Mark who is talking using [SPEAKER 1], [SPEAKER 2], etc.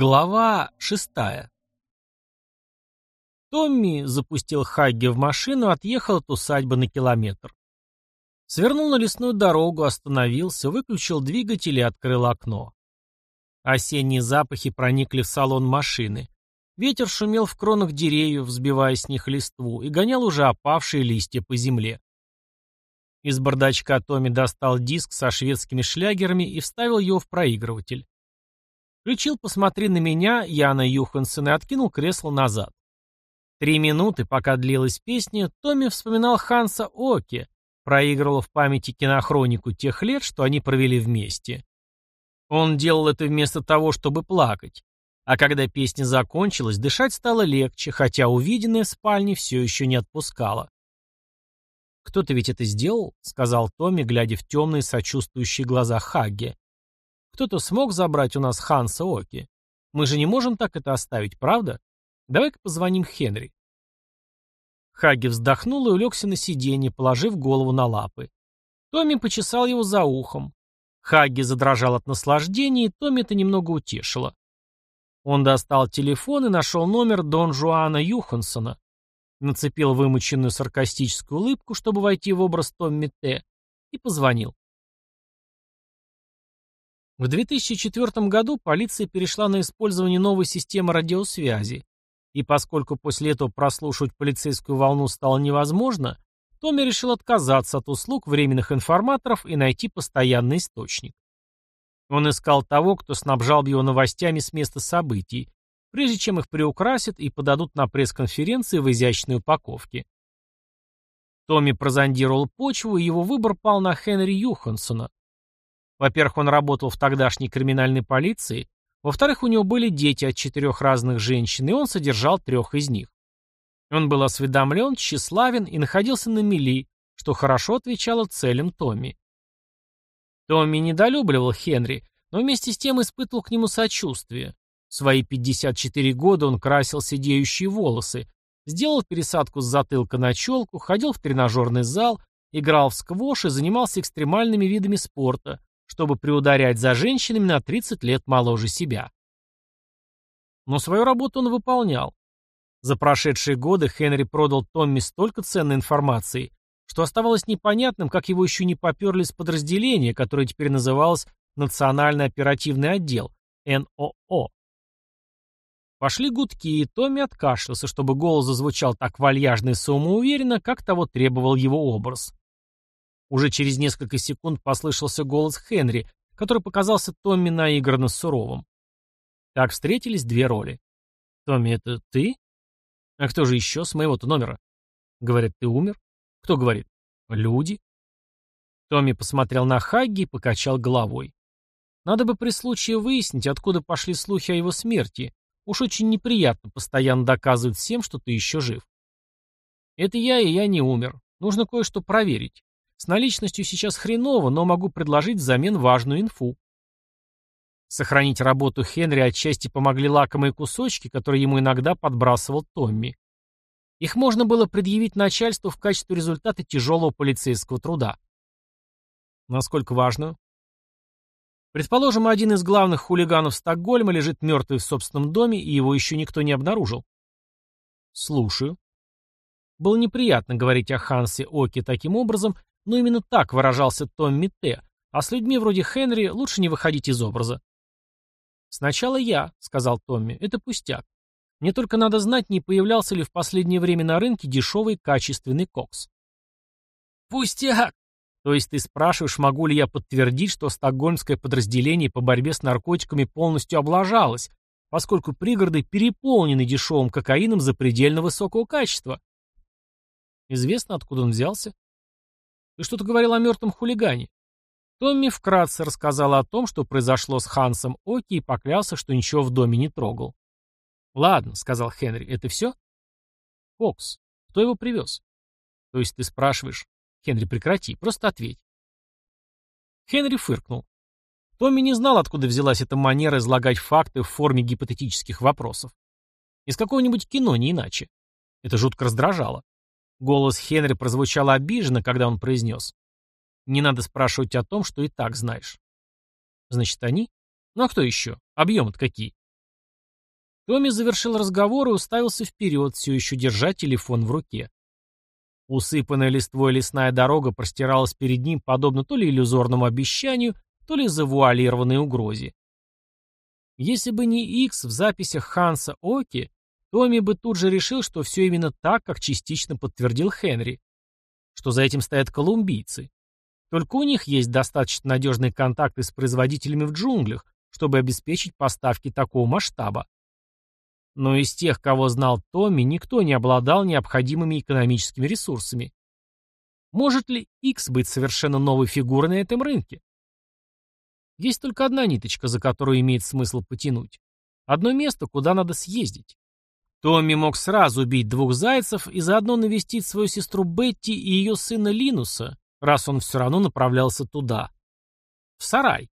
[SPEAKER 1] Глава шестая. Томми запустил Хагги в машину отъехал от усадьбы на километр. Свернул на лесную дорогу, остановился, выключил двигатель и открыл окно. Осенние запахи проникли в салон машины. Ветер шумел в кронах деревьев, взбивая с них листву, и гонял уже опавшие листья по земле. Из бардачка Томми достал диск со шведскими шлягерами и вставил его в проигрыватель. Включил «Посмотри на меня» Яна Юхансен и откинул кресло назад. Три минуты, пока длилась песня, Томми вспоминал Ханса Оке, проигрывал в памяти кинохронику тех лет, что они провели вместе. Он делал это вместо того, чтобы плакать. А когда песня закончилась, дышать стало легче, хотя увиденное в спальне все еще не отпускало. «Кто-то ведь это сделал?» — сказал Томми, глядя в темные сочувствующие глаза Хагге. Кто-то смог забрать у нас Ханса Оки. Мы же не можем так это оставить, правда? Давай-ка позвоним Хенри. Хаги вздохнул и улегся на сиденье, положив голову на лапы. Томми почесал его за ухом. Хаги задрожал от наслаждения, и Томми это немного утешило. Он достал телефон и нашел номер Дон Жуана Юхансона. Нацепил вымученную саркастическую улыбку, чтобы войти в образ Томми Т. и позвонил. В 2004 году полиция перешла на использование новой системы радиосвязи, и поскольку после этого прослушивать полицейскую волну стало невозможно, Томми решил отказаться от услуг временных информаторов и найти постоянный источник. Он искал того, кто снабжал бы его новостями с места событий, прежде чем их приукрасят и подадут на пресс-конференции в изящной упаковке. Томми прозондировал почву, и его выбор пал на Хенри Юхансона, во-первых, он работал в тогдашней криминальной полиции, во-вторых, у него были дети от четырех разных женщин, и он содержал трех из них. Он был осведомлен, тщеславен и находился на мели, что хорошо отвечало целям Томми. Томми недолюбливал Хенри, но вместе с тем испытывал к нему сочувствие. В свои 54 года он красил сидеющие волосы, сделал пересадку с затылка на челку, ходил в тренажерный зал, играл в сквош и занимался экстремальными видами спорта, чтобы приударять за женщинами на 30 лет моложе себя. Но свою работу он выполнял. За прошедшие годы Хенри продал Томми столько ценной информации, что оставалось непонятным, как его еще не поперли с подразделения, которое теперь называлось Национальный оперативный отдел, НОО. Пошли гудки, и Томми откашлялся, чтобы голос зазвучал так вальяжно и самоуверенно, как того требовал его образ. Уже через несколько секунд послышался голос Хенри, который показался Томми наигранно суровым. Так встретились две роли. «Томми, это ты? А кто же еще с моего-то номера?» «Говорят, ты умер?» «Кто говорит?» «Люди». Томми посмотрел на Хагги и покачал головой. «Надо бы при случае выяснить, откуда пошли слухи о его смерти. Уж очень неприятно постоянно доказывать всем, что ты еще жив». «Это я, и я не умер. Нужно кое-что проверить. С наличностью сейчас хреново, но могу предложить взамен важную инфу. Сохранить работу Хенри отчасти помогли лакомые кусочки, которые ему иногда подбрасывал Томми. Их можно было предъявить начальству в качестве результата тяжелого полицейского труда. Насколько важно? Предположим, один из главных хулиганов Стокгольма лежит мертвый в собственном доме, и его еще никто не обнаружил. Слушаю. Было неприятно говорить о Хансе Оке таким образом, но именно так выражался Томми Т., а с людьми вроде Хенри лучше не выходить из образа. «Сначала я», — сказал Томми, — «это пустяк. Мне только надо знать, не появлялся ли в последнее время на рынке дешевый качественный кокс». «Пустяк!» То есть ты спрашиваешь, могу ли я подтвердить, что стокгольмское подразделение по борьбе с наркотиками полностью облажалось, поскольку пригороды переполнены дешевым кокаином запредельно высокого качества? Известно, откуда он взялся? Ты что-то говорил о мертвом хулигане. Томми вкратце рассказал о том, что произошло с Хансом Оки и поклялся, что ничего в доме не трогал. «Ладно», — сказал Хенри, — «это все?» «Фокс. Кто его привез?» «То есть ты спрашиваешь?» «Хенри, прекрати, просто ответь». Хенри фыркнул. Томми не знал, откуда взялась эта манера излагать факты в форме гипотетических вопросов. Из какого-нибудь кино, не иначе. Это жутко раздражало. Голос Хенри прозвучал обиженно, когда он произнес. «Не надо спрашивать о том, что и так знаешь». «Значит, они? Ну а кто еще? Объемы-то какие?» Томми завершил разговор и уставился вперед, все еще держа телефон в руке. Усыпанная листвой лесная дорога простиралась перед ним подобно то ли иллюзорному обещанию, то ли завуалированной угрозе. Если бы не Икс в записях Ханса Оки, Томми бы тут же решил, что все именно так, как частично подтвердил Хенри. Что за этим стоят колумбийцы. Только у них есть достаточно надежные контакты с производителями в джунглях, чтобы обеспечить поставки такого масштаба. Но из тех, кого знал Томми, никто не обладал необходимыми экономическими ресурсами. Может ли X быть совершенно новой фигурой на этом рынке? Есть только одна ниточка, за которую имеет смысл потянуть. Одно место, куда надо съездить. Томми мог сразу убить двух зайцев и заодно навестить свою сестру Бетти и ее сына Линуса, раз он все равно направлялся туда. В сарай.